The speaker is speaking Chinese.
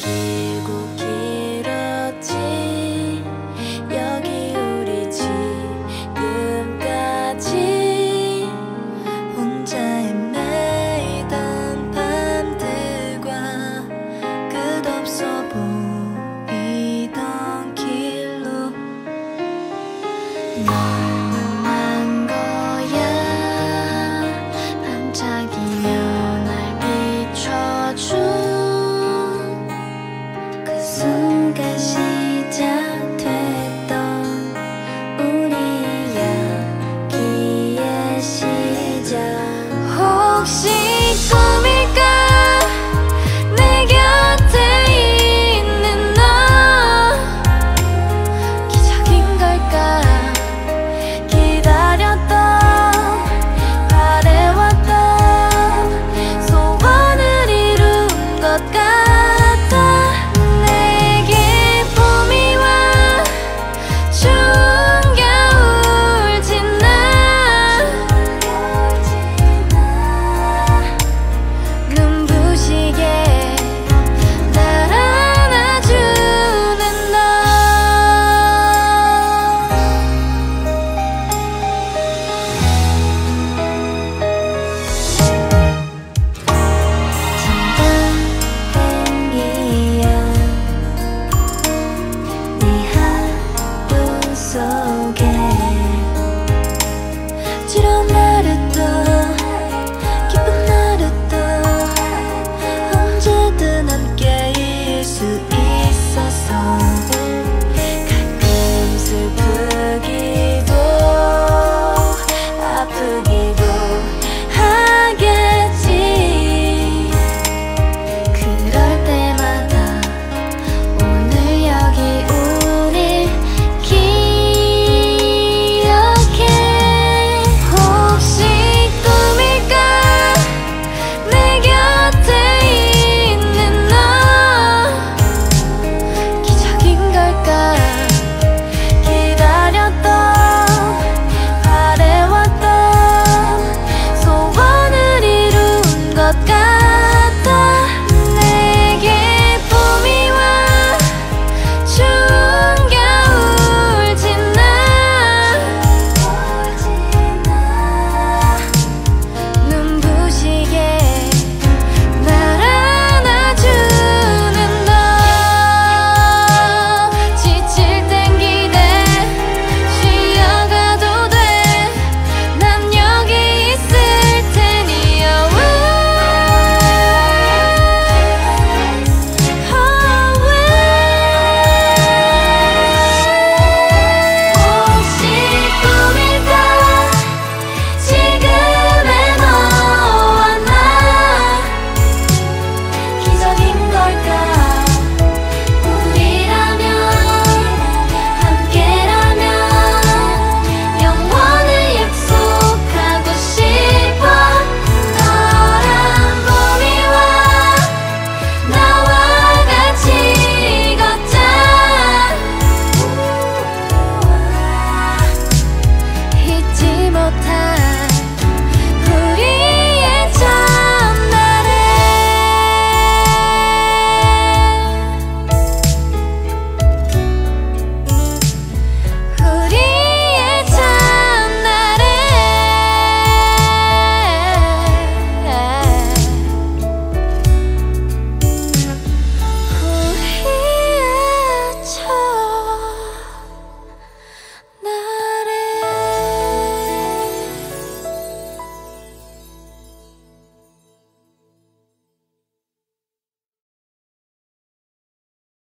change. 心习